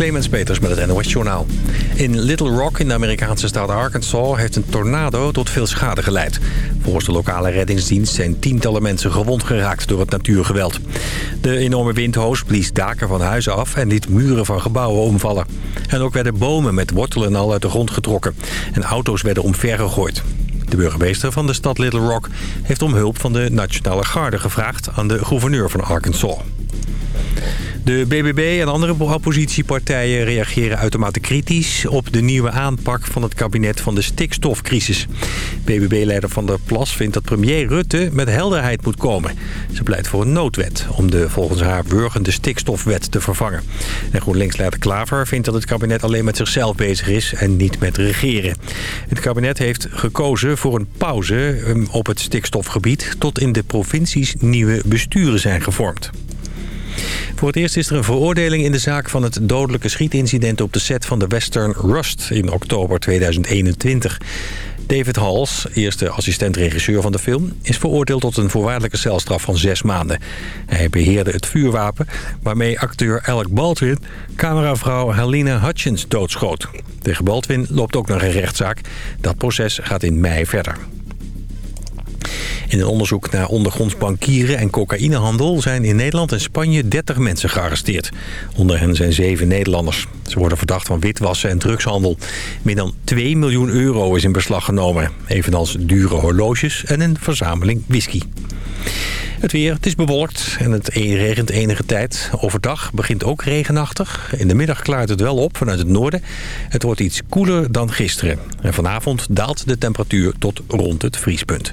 Clemens Peters met het NOS Journaal. In Little Rock in de Amerikaanse staat Arkansas heeft een tornado tot veel schade geleid. Volgens de lokale reddingsdienst zijn tientallen mensen gewond geraakt door het natuurgeweld. De enorme windhoos blies daken van huizen af en liet muren van gebouwen omvallen. En ook werden bomen met wortelen al uit de grond getrokken. En auto's werden omvergegooid. De burgemeester van de stad Little Rock heeft om hulp van de Nationale Garde gevraagd aan de gouverneur van Arkansas. De BBB en andere oppositiepartijen reageren uitermate kritisch... op de nieuwe aanpak van het kabinet van de stikstofcrisis. BBB-leider Van der Plas vindt dat premier Rutte met helderheid moet komen. Ze pleit voor een noodwet om de volgens haar wurgende stikstofwet te vervangen. En GroenLinks-leider Klaver vindt dat het kabinet alleen met zichzelf bezig is... en niet met regeren. Het kabinet heeft gekozen voor een pauze um, op het stikstofgebied... tot in de provincies nieuwe besturen zijn gevormd. Voor het eerst is er een veroordeling in de zaak van het dodelijke schietincident op de set van de Western Rust in oktober 2021. David Hals, eerste assistent-regisseur van de film... is veroordeeld tot een voorwaardelijke celstraf van zes maanden. Hij beheerde het vuurwapen waarmee acteur Alec Baldwin... cameravrouw Helena Hutchins doodschoot. Tegen Baldwin loopt ook nog een rechtszaak. Dat proces gaat in mei verder. In een onderzoek naar ondergronds bankieren en cocaïnehandel... zijn in Nederland en Spanje 30 mensen gearresteerd. Onder hen zijn zeven Nederlanders. Ze worden verdacht van witwassen en drugshandel. Meer dan 2 miljoen euro is in beslag genomen. Evenals dure horloges en een verzameling whisky. Het weer, het is bewolkt en het regent enige tijd. Overdag begint ook regenachtig. In de middag klaart het wel op vanuit het noorden. Het wordt iets koeler dan gisteren. En vanavond daalt de temperatuur tot rond het vriespunt.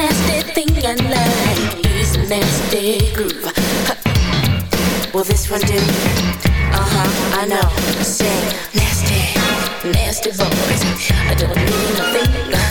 nasty thing I like This nasty groove. Huh. Will this one do? Uh huh, I know. Say nasty, nasty boys. I don't mean a thing.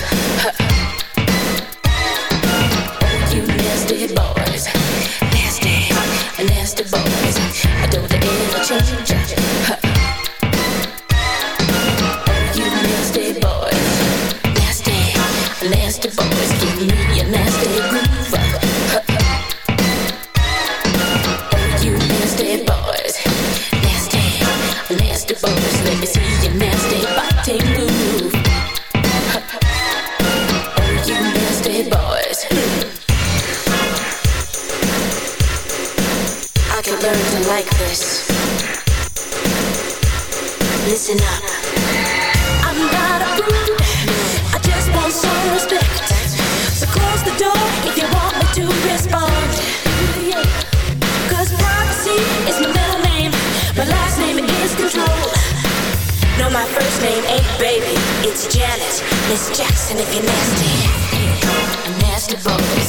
Miss Jackson if you're nasty. A nasty boy.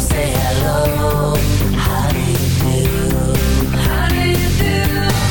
Say hello? How do you do? How do you do?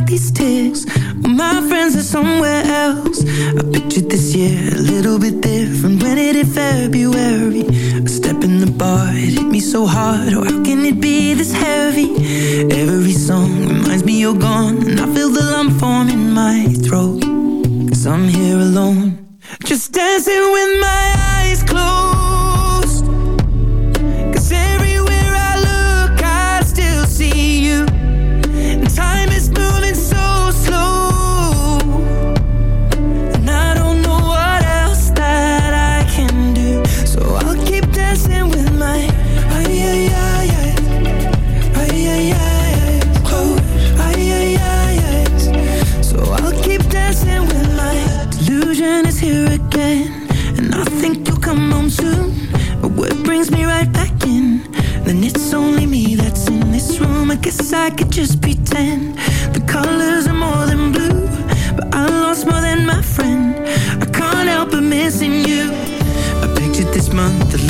Back these tears. My friends are somewhere else. I pictured this year a little bit different. When it hit February, a step in the bar, it hit me so hard. Oh, how can it be this heavy? Every song reminds me you're gone, and I feel the lump form in my throat. Cause I'm here alone, just dancing with my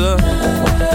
Love.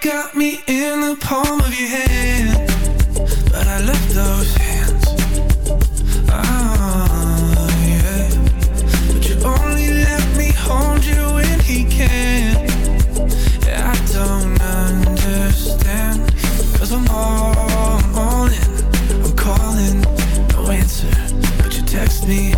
got me in the palm of your hand But I left those hands Oh, yeah. But you only let me hold you when he can. I don't I'm all, I'm all in I'm calling, no answer But you text me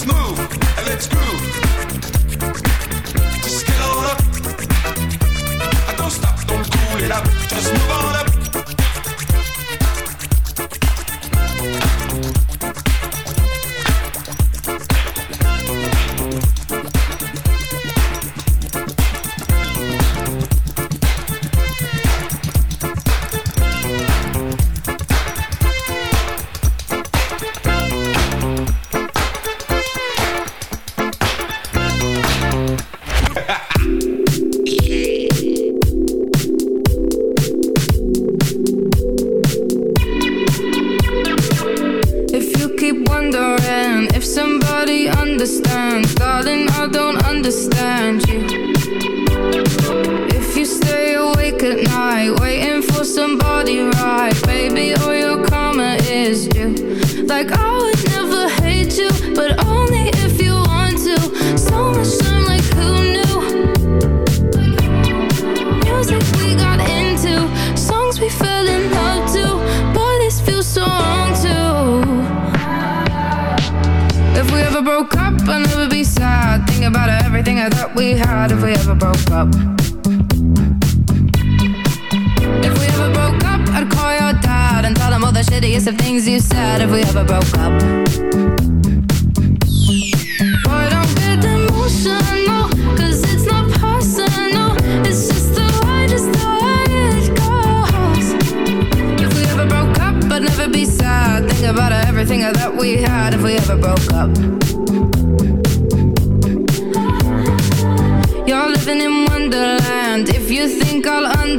Let's move, and let's groove.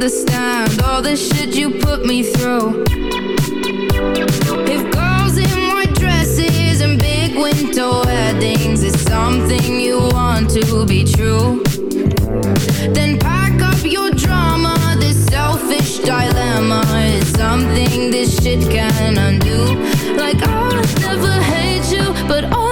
Understand all the shit you put me through? If girls in white dresses and big winter weddings is something you want to be true, then pack up your drama. This selfish dilemma is something this shit can undo. Like I'll never hate you, but only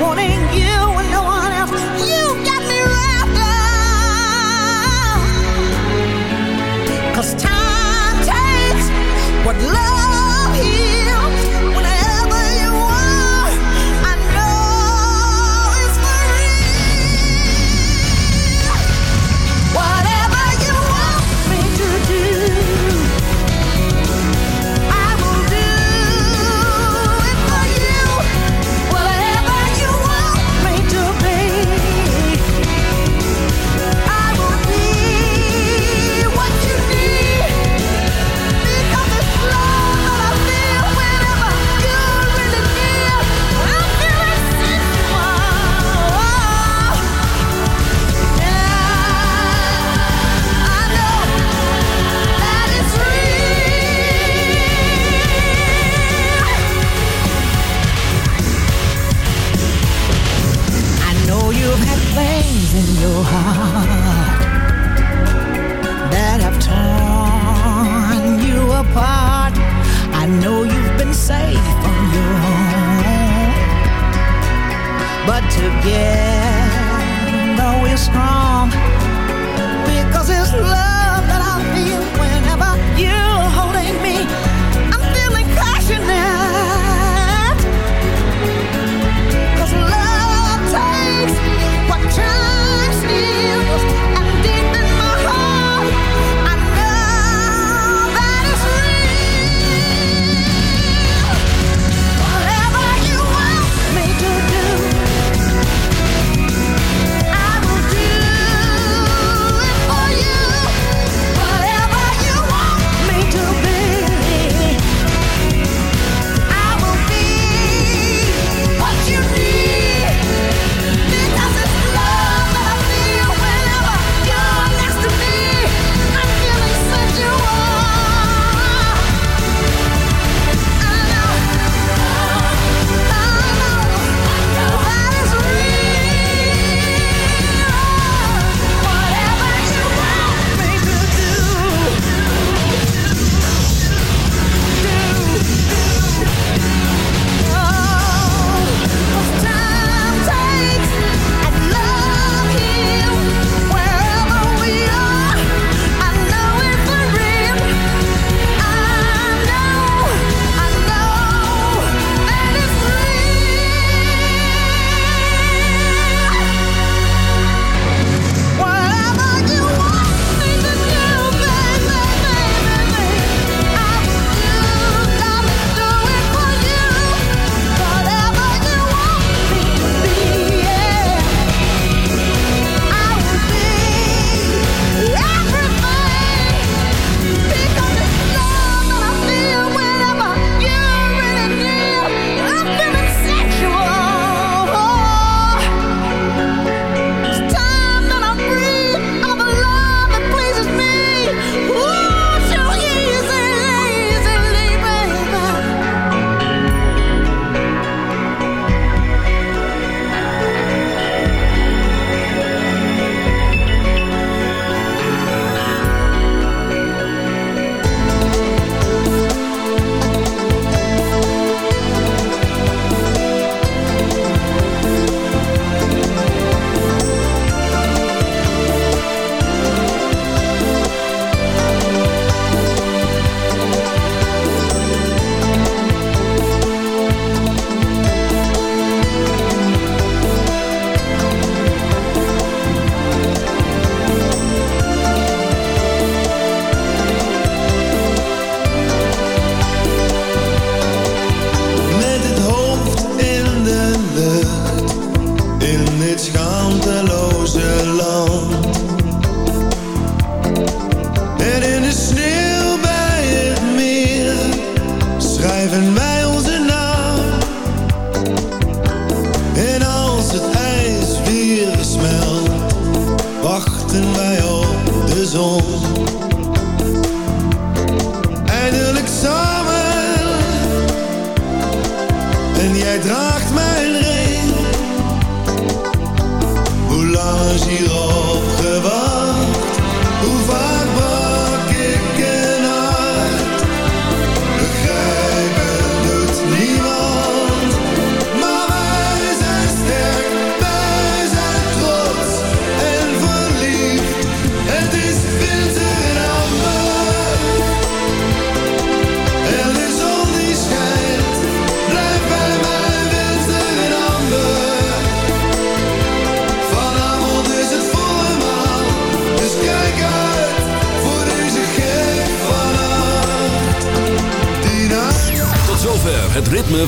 wanting you